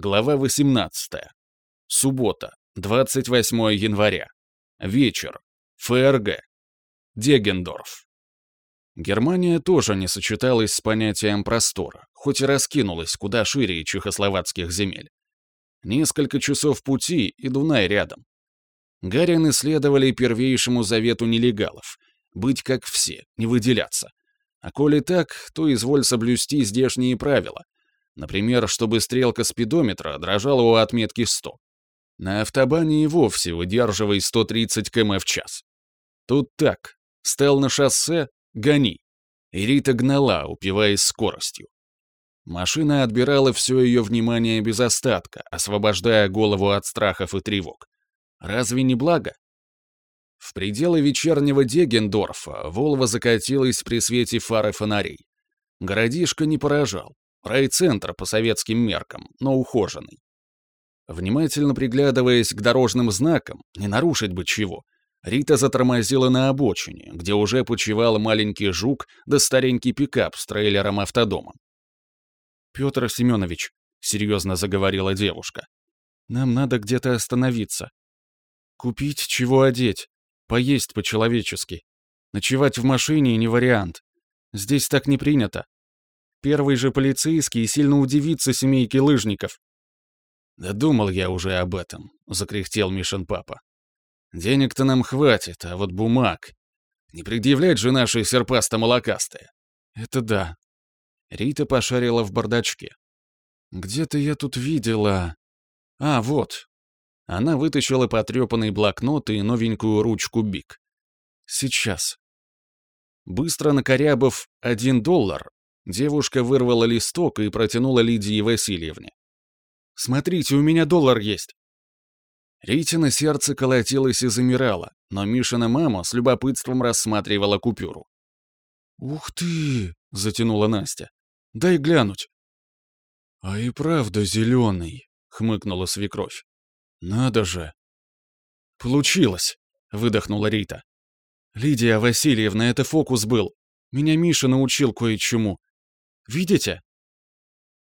Глава 18. Суббота, 28 января. Вечер. ФРГ. Дегендорф. Германия тоже не сочеталась с понятием простора, хоть и раскинулась куда шире чехословацких земель. Несколько часов пути и Дунай рядом. Гарины следовали первейшему завету нелегалов — быть как все, не выделяться. А коли так, то изволь соблюсти здешние правила — Например, чтобы стрелка спидометра дрожала у отметки 100. На автобане и вовсе выдерживай 130 км в час. Тут так. Стал на шоссе — гони. И Рита гнала, упиваясь скоростью. Машина отбирала все ее внимание без остатка, освобождая голову от страхов и тревог. Разве не благо? В пределы вечернего Дегендорфа Волва закатилась при свете фары фонарей. Городишко не поражал. Райцентр по советским меркам, но ухоженный. Внимательно приглядываясь к дорожным знакам, не нарушить бы чего, Рита затормозила на обочине, где уже почивал маленький жук да старенький пикап с трейлером автодома. «Петр Семенович», — серьезно заговорила девушка, — «нам надо где-то остановиться. Купить, чего одеть, поесть по-человечески. Ночевать в машине не вариант. Здесь так не принято. Первый же полицейский сильно удивится семейке лыжников. «Да думал я уже об этом», — закряхтел Мишин папа. «Денег-то нам хватит, а вот бумаг. Не предъявлять же наши серпасто-молокастые». «Это да». Рита пошарила в бардачке. «Где-то я тут видела...» «А, вот». Она вытащила потрепанный блокнот и новенькую ручку Бик. «Сейчас». Быстро накорябав один доллар, Девушка вырвала листок и протянула Лидии Васильевне. «Смотрите, у меня доллар есть!» Ритина сердце колотилось и замирало, но Мишина мама с любопытством рассматривала купюру. «Ух ты!» — затянула Настя. «Дай глянуть». «А и правда зеленый», — хмыкнула свекровь. «Надо же!» «Получилось!» — выдохнула Рита. «Лидия Васильевна, это фокус был. Меня Миша научил кое-чему. Видите?»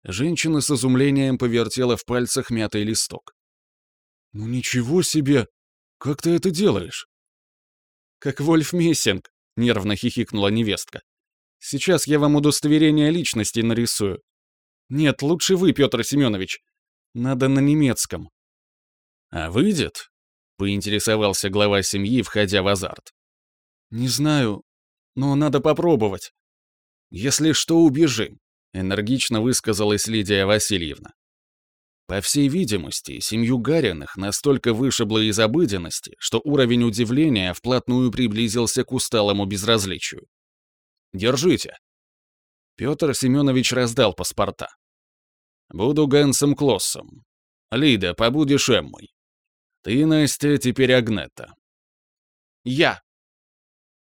Женщина с изумлением повертела в пальцах мятый листок. «Ну ничего себе! Как ты это делаешь?» «Как Вольф Мессинг», — нервно хихикнула невестка. «Сейчас я вам удостоверение личности нарисую. Нет, лучше вы, Петр Семенович. Надо на немецком». «А выйдет?» — поинтересовался глава семьи, входя в азарт. «Не знаю, но надо попробовать». «Если что, убежим», — энергично высказалась Лидия Васильевна. По всей видимости, семью Гариных настолько вышибло из обыденности, что уровень удивления вплотную приблизился к усталому безразличию. «Держите». Петр Семенович раздал паспорта. «Буду Гансом Клоссом. Лида, побудешь Эммой. Ты, Настя, теперь Агнета». «Я».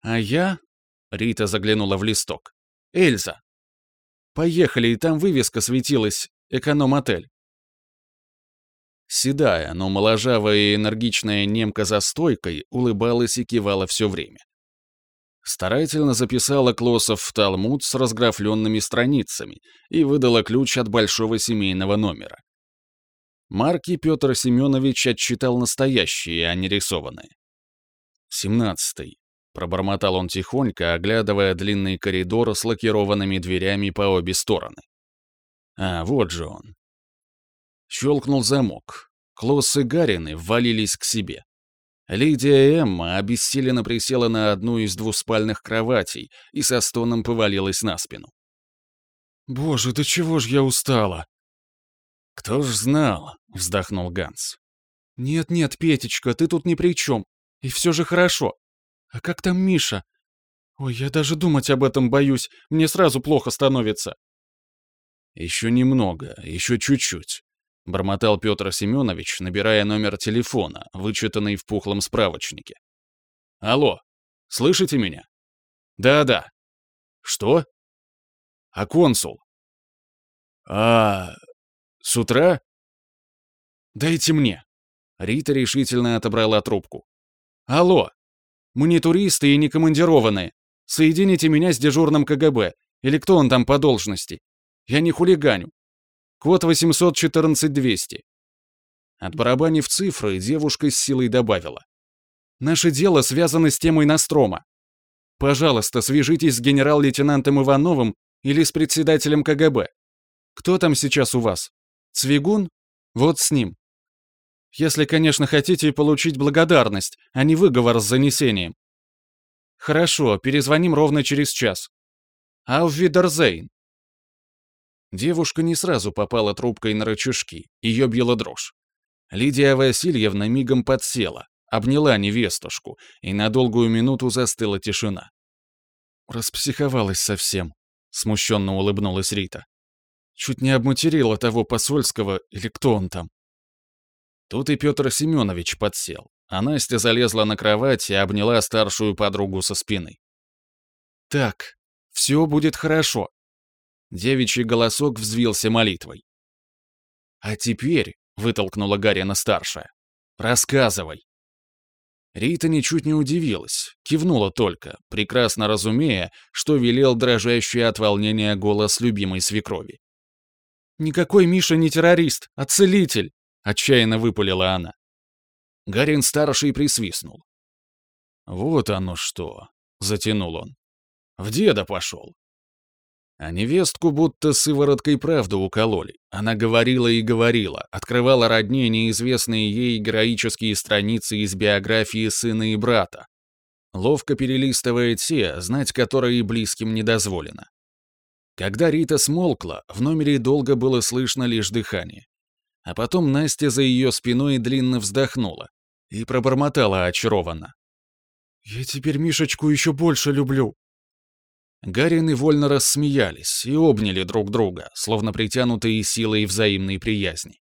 «А я?» — Рита заглянула в листок. Эльза. Поехали, и там вывеска светилась «Эконом-отель». Седая, но моложавая и энергичная немка за стойкой улыбалась и кивала все время. Старательно записала Клоссов в Талмуд с разграфленными страницами и выдала ключ от большого семейного номера. Марки Петр Семенович отчитал настоящие, а не рисованные. Семнадцатый. Пробормотал он тихонько, оглядывая длинный коридор с лакированными дверями по обе стороны. А, вот же он. Щелкнул замок. Клосс и Гарины ввалились к себе. Лидия Эмма обессиленно присела на одну из двуспальных кроватей и со стоном повалилась на спину. «Боже, да чего ж я устала!» «Кто ж знал?» — вздохнул Ганс. «Нет-нет, Петечка, ты тут ни при чем. И все же хорошо. А как там Миша? Ой, я даже думать об этом боюсь. Мне сразу плохо становится. Еще немного, еще чуть-чуть. Бормотал Петр Семенович, набирая номер телефона, вычитанный в пухлом справочнике. Алло, слышите меня? Да-да. Что? А консул? А... С утра? Дайте мне. Рита решительно отобрала трубку. Алло, мы не туристы и не командированные. Соедините меня с дежурным КГБ. Или кто он там по должности. Я не хулиганю. Код 814-200». Отбарабанив цифры, девушка с силой добавила. «Наше дело связано с темой Настрома. Пожалуйста, свяжитесь с генерал-лейтенантом Ивановым или с председателем КГБ. Кто там сейчас у вас? Цвигун? Вот с ним. Если, конечно, хотите получить благодарность, а не выговор с занесением. Хорошо, перезвоним ровно через час. Ауфвидерзейн. Девушка не сразу попала трубкой на рычажки, ее била дрожь. Лидия Васильевна мигом подсела, обняла невестушку, и на долгую минуту застыла тишина. Распсиховалась совсем, смущенно улыбнулась Рита. Чуть не обматерила того посольского, или кто он там. Тут и Петр Семенович подсел, а Настя залезла на кровать и обняла старшую подругу со спины. «Так, все будет хорошо». Девичий голосок взвился молитвой. «А теперь», — вытолкнула Гарина старшая, — «рассказывай». Рита ничуть не удивилась, кивнула только, прекрасно разумея, что велел дрожащий от волнения голос любимой свекрови. «Никакой Миша не террорист, а целитель!» — отчаянно выпалила она. Гарин-старший присвистнул. «Вот оно что!» — затянул он. «В деда пошел. А невестку будто сывороткой правду укололи. Она говорила и говорила, открывала родне неизвестные ей героические страницы из биографии сына и брата. Ловко перелистывая те, знать которые близким не дозволено. Когда Рита смолкла, в номере долго было слышно лишь дыхание. А потом Настя за ее спиной длинно вздохнула и пробормотала очарованно. «Я теперь Мишечку еще больше люблю». Гарин и вольно рассмеялись и обняли друг друга, словно притянутые силой взаимной приязни.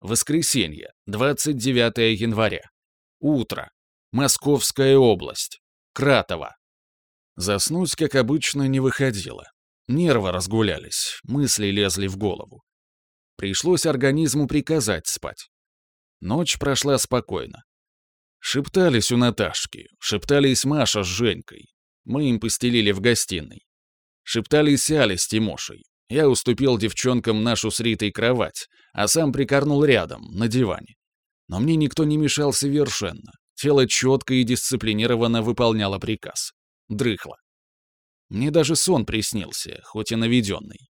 Воскресенье, 29 января. Утро. Московская область. Кратово. Заснуть, как обычно, не выходило. Нервы разгулялись, мысли лезли в голову. Пришлось организму приказать спать. Ночь прошла спокойно. Шептались у Наташки, шептались Маша с Женькой, мы им постелили в гостиной. Шептались Али с Тимошей. Я уступил девчонкам нашу с Ритой кровать, а сам прикорнул рядом, на диване. Но мне никто не мешал совершенно. Тело четко и дисциплинированно выполняло приказ. Дрыхло. Мне даже сон приснился, хоть и наведенный.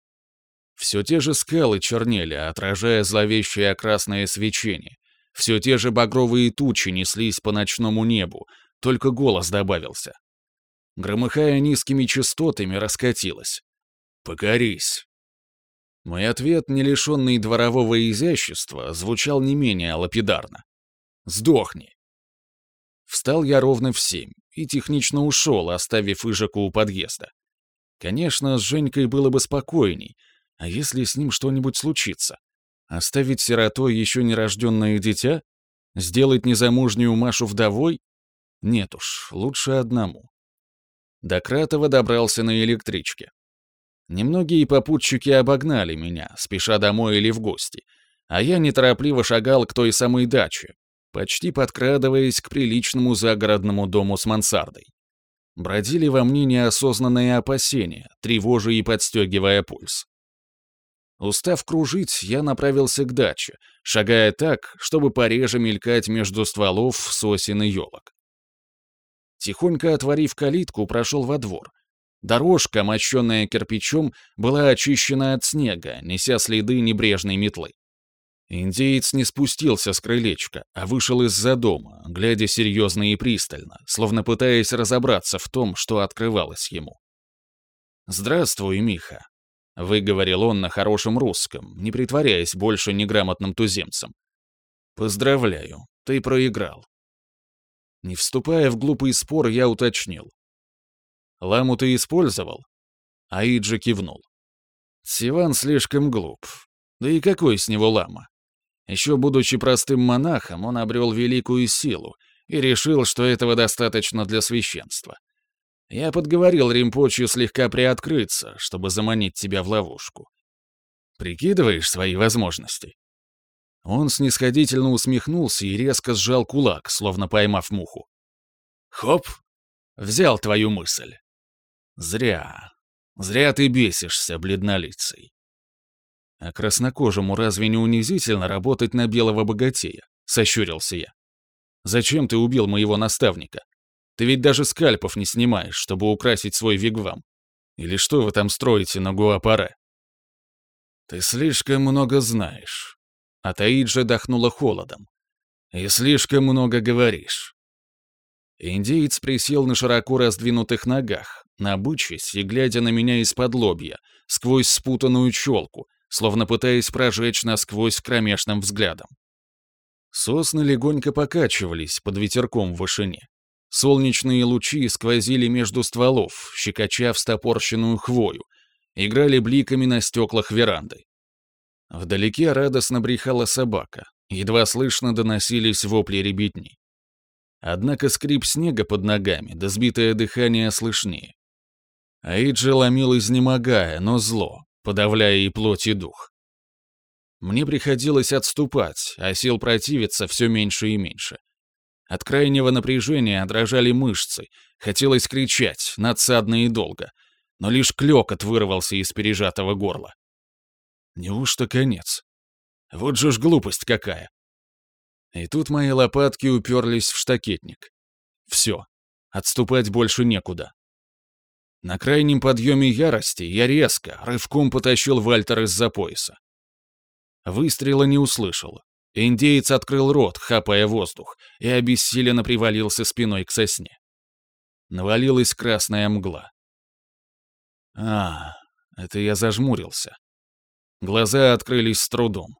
Все те же скалы чернели, отражая зловещее красное свечение. Все те же багровые тучи неслись по ночному небу, только голос добавился громыхая низкими частотами, раскатилась. «Покорись!» Мой ответ, не лишенный дворового изящества, звучал не менее лапидарно. «Сдохни!» Встал я ровно в семь и технично ушел, оставив Ижаку у подъезда. Конечно, с Женькой было бы спокойней, а если с ним что-нибудь случится? Оставить сиротой еще нерожденное дитя? Сделать незамужнюю Машу вдовой? Нет уж, лучше одному. До Кратова добрался на электричке. Немногие попутчики обогнали меня, спеша домой или в гости, а я неторопливо шагал к той самой даче, почти подкрадываясь к приличному загородному дому с мансардой. Бродили во мне неосознанные опасения, тревожа и подстегивая пульс. Устав кружить, я направился к даче, шагая так, чтобы пореже мелькать между стволов сосен и елок. Тихонько отворив калитку, прошел во двор. Дорожка, мощенная кирпичом, была очищена от снега, неся следы небрежной метлы. Индеец не спустился с крылечка, а вышел из-за дома, глядя серьезно и пристально, словно пытаясь разобраться в том, что открывалось ему. «Здравствуй, Миха», — выговорил он на хорошем русском, не притворяясь больше неграмотным туземцем. «Поздравляю, ты проиграл. Не вступая в глупый спор, я уточнил. «Ламу ты использовал?» Аиджи кивнул. Сиван слишком глуп. Да и какой с него лама? Еще будучи простым монахом, он обрел великую силу и решил, что этого достаточно для священства. Я подговорил Римпочи слегка приоткрыться, чтобы заманить тебя в ловушку. Прикидываешь свои возможности? Он снисходительно усмехнулся и резко сжал кулак, словно поймав муху. «Хоп! Взял твою мысль. Зря. Зря ты бесишься, бледнолицей. А краснокожему разве не унизительно работать на белого богатея? Сощурился я. Зачем ты убил моего наставника? Ты ведь даже скальпов не снимаешь, чтобы украсить свой вигвам. Или что вы там строите на Гуапаре? Ты слишком много знаешь. А Таиджа дохнула холодом. И слишком много говоришь. Индеец присел на широко раздвинутых ногах, набычась и глядя на меня из-под лобья, сквозь спутанную челку, словно пытаясь прожечь насквозь кромешным взглядом. Сосны легонько покачивались под ветерком в вышине. Солнечные лучи сквозили между стволов, щекоча встопорщенную хвою, играли бликами на стеклах веранды. Вдалеке радостно брехала собака, едва слышно доносились вопли ребятни. Однако скрип снега под ногами, да сбитое дыхание слышнее. Аиджи ломил изнемогая, но зло, подавляя и плоть, и дух. Мне приходилось отступать, а сил противиться все меньше и меньше. От крайнего напряжения дрожали мышцы, хотелось кричать, надсадно и долго, но лишь клёкот вырвался из пережатого горла. Неужто конец? Вот же ж глупость какая. И тут мои лопатки уперлись в штакетник. Все, отступать больше некуда. На крайнем подъеме ярости я резко, рывком потащил Вальтер из-за пояса. Выстрела не услышал. Индеец открыл рот, хапая воздух, и обессиленно привалился спиной к сосне. Навалилась красная мгла. А, это я зажмурился. Глаза открылись с трудом.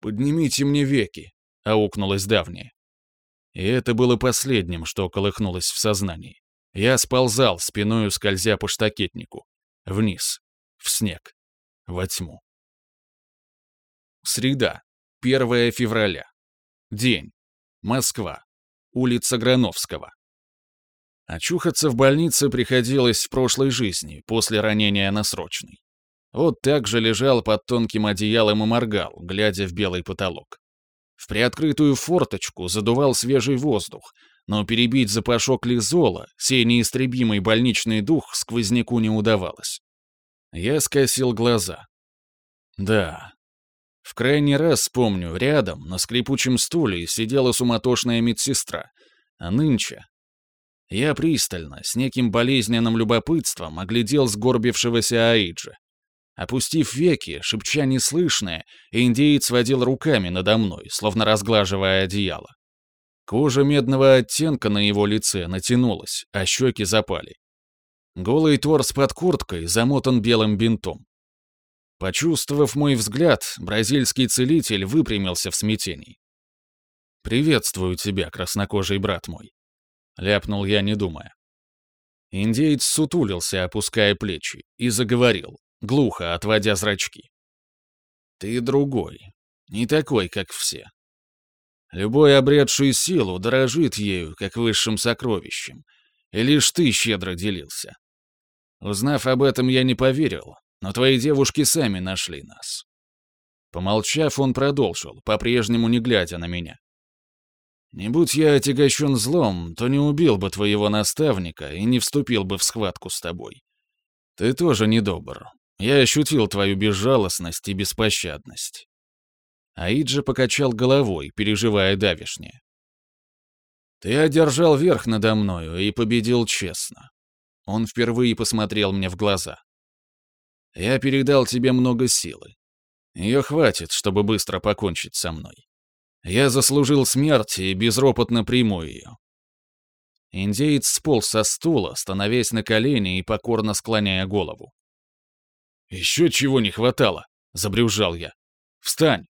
«Поднимите мне веки», — аукнулась давняя. И это было последним, что колыхнулось в сознании. Я сползал, спиною скользя по штакетнику. Вниз. В снег. Во тьму. Среда. 1 февраля. День. Москва. Улица Грановского. Очухаться в больнице приходилось в прошлой жизни, после ранения на срочный. Вот так же лежал под тонким одеялом и моргал, глядя в белый потолок. В приоткрытую форточку задувал свежий воздух, но перебить запашок лизола, сей неистребимый больничный дух, сквозняку не удавалось. Я скосил глаза. Да. В крайний раз, помню, рядом, на скрипучем стуле, сидела суматошная медсестра, а нынче... Я пристально, с неким болезненным любопытством, оглядел сгорбившегося Аиджа. Опустив веки, шепча неслышное, индеец водил руками надо мной, словно разглаживая одеяло. Кожа медного оттенка на его лице натянулась, а щеки запали. Голый торс под курткой замотан белым бинтом. Почувствовав мой взгляд, бразильский целитель выпрямился в смятении. «Приветствую тебя, краснокожий брат мой», — ляпнул я, не думая. Индеец сутулился, опуская плечи, и заговорил, глухо отводя зрачки. «Ты другой, не такой, как все. Любой обретший силу дорожит ею, как высшим сокровищем, и лишь ты щедро делился. Узнав об этом, я не поверил, но твои девушки сами нашли нас». Помолчав, он продолжил, по-прежнему не глядя на меня. «Не будь я отягощен злом, то не убил бы твоего наставника и не вступил бы в схватку с тобой. Ты тоже недобр. Я ощутил твою безжалостность и беспощадность. Аиджа покачал головой, переживая давишнее. Ты одержал верх надо мною и победил честно. Он впервые посмотрел мне в глаза. Я передал тебе много силы. Ее хватит, чтобы быстро покончить со мной. Я заслужил смерть и безропотно приму ее. Индеец сполз со стула, становясь на колени и покорно склоняя голову. «Еще чего не хватало!» — забрюзжал я. «Встань!»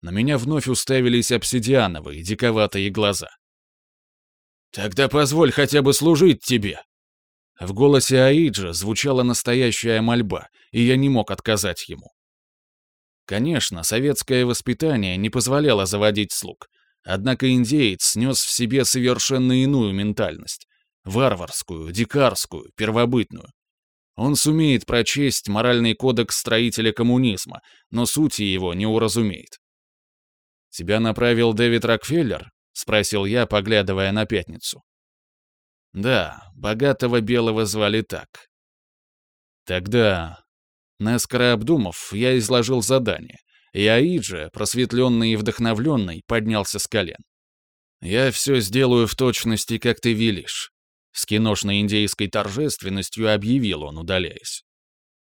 На меня вновь уставились обсидиановые, диковатые глаза. «Тогда позволь хотя бы служить тебе!» В голосе Аиджа звучала настоящая мольба, и я не мог отказать ему. Конечно, советское воспитание не позволяло заводить слуг, однако индеец снес в себе совершенно иную ментальность — варварскую, дикарскую, первобытную. Он сумеет прочесть моральный кодекс строителя коммунизма, но сути его не уразумеет. «Тебя направил Дэвид Рокфеллер?» — спросил я, поглядывая на пятницу. «Да, богатого белого звали так». «Тогда Наскоро обдумав, я изложил задание, и Аиджа, просветленный и вдохновленный, поднялся с колен. «Я все сделаю в точности, как ты велишь», — с киношной индейской торжественностью объявил он, удаляясь.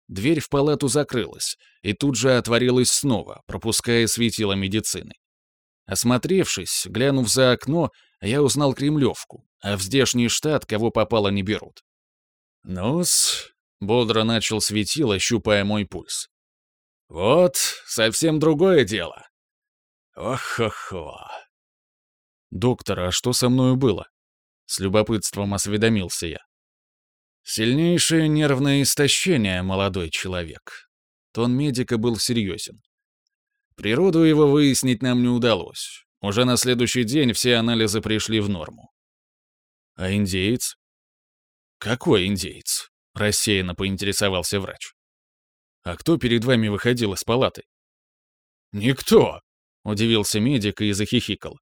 Дверь в палату закрылась, и тут же отворилась снова, пропуская светило медицины. Осмотревшись, глянув за окно, я узнал Кремлевку, а в здешний штат кого попало не берут. «Ну-с», — бодро начал светило, щупая мой пульс. «Вот, совсем другое дело. Ох-хо-хо». «Доктор, а что со мною было?» С любопытством осведомился я. «Сильнейшее нервное истощение, молодой человек». Тон медика был серьезен. Природу его выяснить нам не удалось. Уже на следующий день все анализы пришли в норму. А индеец? Какой индеец? Рассеянно поинтересовался врач. А кто перед вами выходил из палаты? Никто, удивился медик и захихикал.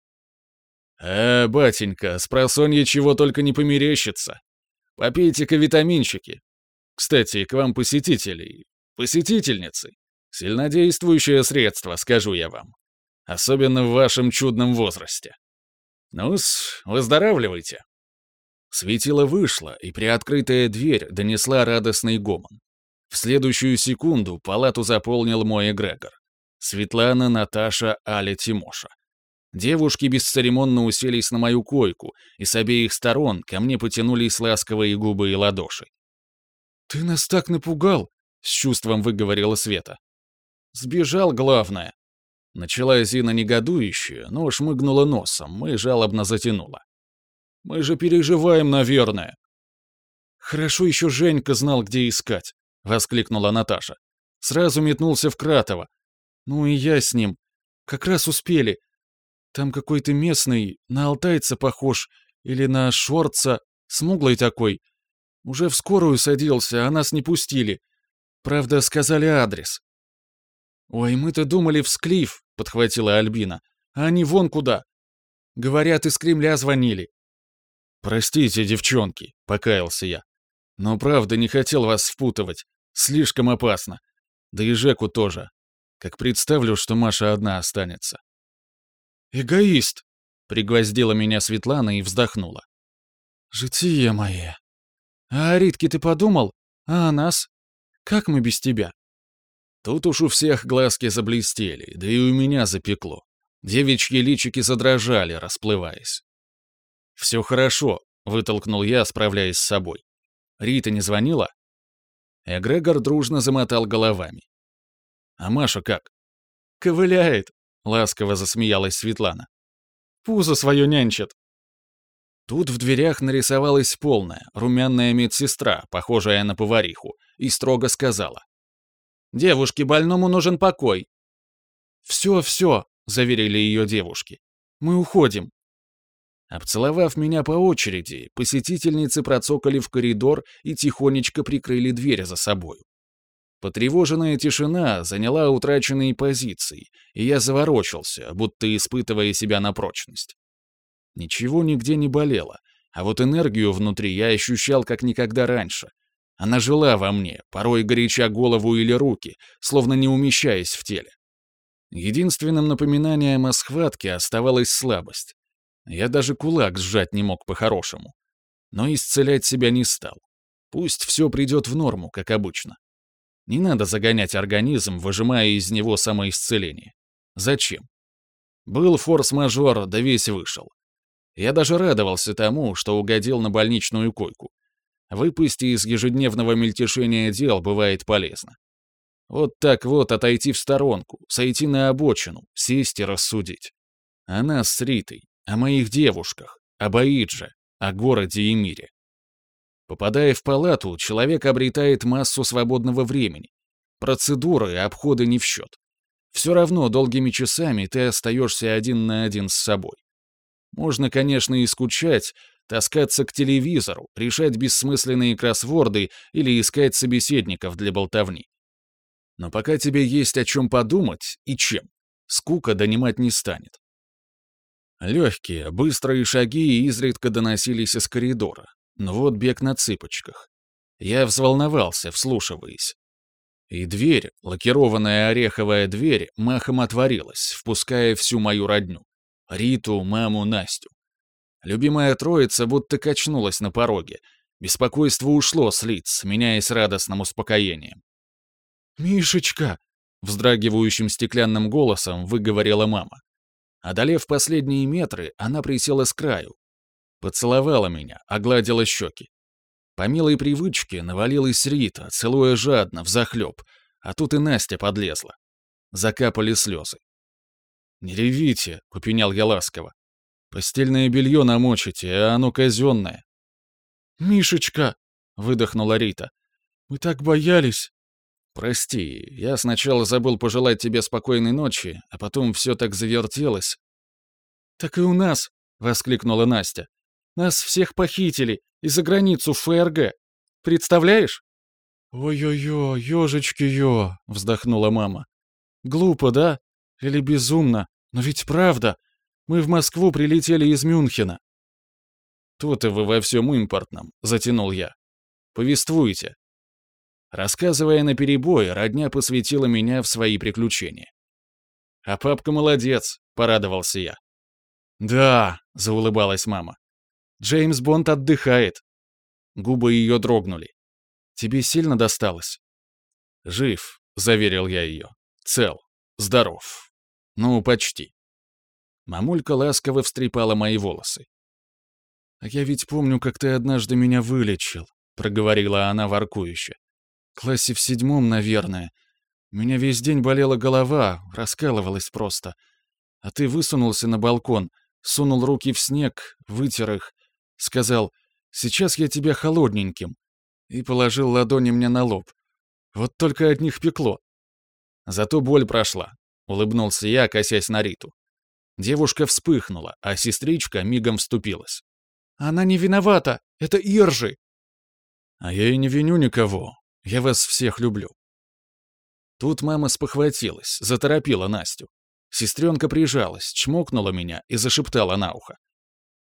«Э, батенька, с просонья чего только не померещится. Попейте-ка витаминчики. Кстати, к вам посетителей, посетительницы. Сильнодействующее средство, скажу я вам. Особенно в вашем чудном возрасте. Ну-с, выздоравливайте. Светило вышло, и приоткрытая дверь донесла радостный гомон. В следующую секунду палату заполнил мой эгрегор. Светлана, Наташа, Аля, Тимоша. Девушки бесцеремонно уселись на мою койку, и с обеих сторон ко мне потянулись ласковые губы и ладоши. «Ты нас так напугал!» — с чувством выговорила Света. Сбежал, главное. Начала Зина негодующе, но шмыгнула носом и жалобно затянула. Мы же переживаем, наверное. Хорошо еще Женька знал, где искать, воскликнула Наташа. Сразу метнулся в Кратово. Ну и я с ним. Как раз успели. Там какой-то местный, на алтайца похож, или на шорца, смуглый такой. Уже в скорую садился, а нас не пустили. Правда, сказали адрес. «Ой, мы-то думали в Склиф», — подхватила Альбина. «А они вон куда. Говорят, из Кремля звонили». «Простите, девчонки», — покаялся я. «Но правда не хотел вас впутывать. Слишком опасно. Да и Жеку тоже. Как представлю, что Маша одна останется». «Эгоист», — пригвоздила меня Светлана и вздохнула. «Житие мое. А о Ритке ты подумал? А о нас? Как мы без тебя?» Тут уж у всех глазки заблестели, да и у меня запекло. Девичьи личики задрожали, расплываясь. «Все хорошо», — вытолкнул я, справляясь с собой. «Рита не звонила?» Эгрегор дружно замотал головами. «А Маша как?» «Ковыляет», — ласково засмеялась Светлана. «Пузо свое нянчит». Тут в дверях нарисовалась полная, румяная медсестра, похожая на повариху, и строго сказала. Девушке больному нужен покой». «Все, все», — заверили ее девушки. «Мы уходим». Обцеловав меня по очереди, посетительницы процокали в коридор и тихонечко прикрыли дверь за собою. Потревоженная тишина заняла утраченные позиции, и я заворочился, будто испытывая себя на прочность. Ничего нигде не болело, а вот энергию внутри я ощущал как никогда раньше, она жила во мне, порой горяча голову или руки, словно не умещаясь в теле. Единственным напоминанием о схватке оставалась слабость. Я даже кулак сжать не мог по-хорошему. Но исцелять себя не стал. Пусть все придет в норму, как обычно. Не надо загонять организм, выжимая из него самоисцеление. Зачем? Был форс-мажор, да весь вышел. Я даже радовался тому, что угодил на больничную койку. Выпусти из ежедневного мельтешения дел бывает полезно. Вот так вот отойти в сторонку, сойти на обочину, сесть и рассудить. О нас с Ритой, о моих девушках, об Аидже, о городе и мире. Попадая в палату, человек обретает массу свободного времени. Процедуры и обходы не в счет. Все равно долгими часами ты остаешься один на один с собой. Можно, конечно, и скучать, таскаться к телевизору, решать бессмысленные кроссворды или искать собеседников для болтовни. Но пока тебе есть о чем подумать и чем, скука донимать не станет. Легкие, быстрые шаги изредка доносились из коридора, но вот бег на цыпочках. Я взволновался, вслушиваясь. И дверь, лакированная ореховая дверь, махом отворилась, впуская всю мою родню. Риту, маму, Настю. Любимая троица будто качнулась на пороге. Беспокойство ушло с лиц, меняясь радостным успокоением. «Мишечка!» — вздрагивающим стеклянным голосом выговорила мама. Одолев последние метры, она присела с краю. Поцеловала меня, огладила щеки. По милой привычке навалилась Рита, целуя жадно, взахлеб, а тут и Настя подлезла. Закапали слезы. «Не ревите», — попенял я ласково. «Постельное белье намочите, а оно казенное». «Мишечка!» — выдохнула Рита. «Мы так боялись!» «Прости, я сначала забыл пожелать тебе спокойной ночи, а потом все так завертелось». «Так и у нас!» — воскликнула Настя. «Нас всех похитили, и за границу ФРГ. Представляешь?» «Ой-ой-ой, ёжечки-ё», — вздохнула мама. «Глупо, да? Или безумно? Но ведь правда. Мы в Москву прилетели из Мюнхена». «Тут и вы во всем импортном», — затянул я. «Повествуйте». Рассказывая наперебой, родня посвятила меня в свои приключения. «А папка молодец», — порадовался я. «Да», — заулыбалась мама. Джеймс Бонд отдыхает». Губы ее дрогнули. «Тебе сильно досталось?» «Жив», — заверил я ее. «Цел. Здоров. Ну, почти». Мамулька ласково встрепала мои волосы. «А я ведь помню, как ты однажды меня вылечил», — проговорила она воркующе. «Классе в седьмом, наверное. У меня весь день болела голова, раскалывалась просто. А ты высунулся на балкон, сунул руки в снег, вытер их, Сказал, «Сейчас я тебя холодненьким». И положил ладони мне на лоб. Вот только от них пекло. Зато боль прошла. Улыбнулся я, косясь на Риту. Девушка вспыхнула, а сестричка мигом вступилась. «Она не виновата! Это Иржи!» «А я и не виню никого. Я вас всех люблю». Тут мама спохватилась, заторопила Настю. Сестренка прижалась, чмокнула меня и зашептала на ухо.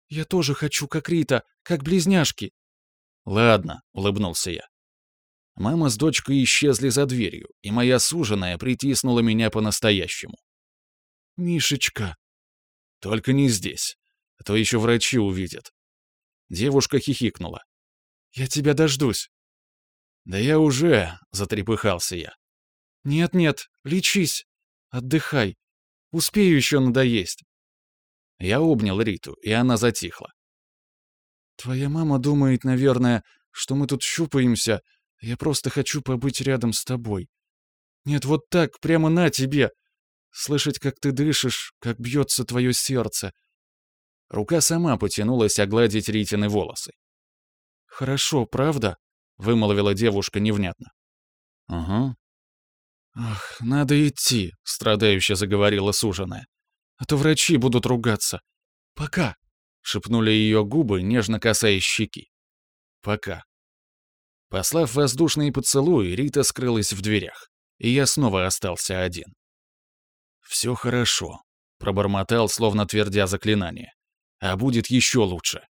«Я тоже хочу, как Рита, как близняшки». «Ладно», — улыбнулся я. Мама с дочкой исчезли за дверью, и моя суженая притиснула меня по-настоящему. «Мишечка». «Только не здесь, а то еще врачи увидят». Девушка хихикнула. «Я тебя дождусь». «Да я уже», — затрепыхался я. «Нет-нет, лечись, отдыхай. Успею еще надоесть». Я обнял Риту, и она затихла. «Твоя мама думает, наверное, что мы тут щупаемся. Я просто хочу побыть рядом с тобой. Нет, вот так, прямо на тебе. Слышать, как ты дышишь, как бьется твое сердце». Рука сама потянулась огладить Ритины волосы. «Хорошо, правда?» — вымолвила девушка невнятно. «Угу». «Ах, надо идти», — страдающе заговорила суженая а то врачи будут ругаться. Пока!» — шепнули ее губы, нежно касаясь щеки. «Пока». Послав воздушный поцелуй, Рита скрылась в дверях, и я снова остался один. «Все хорошо», — пробормотал, словно твердя заклинание. «А будет еще лучше».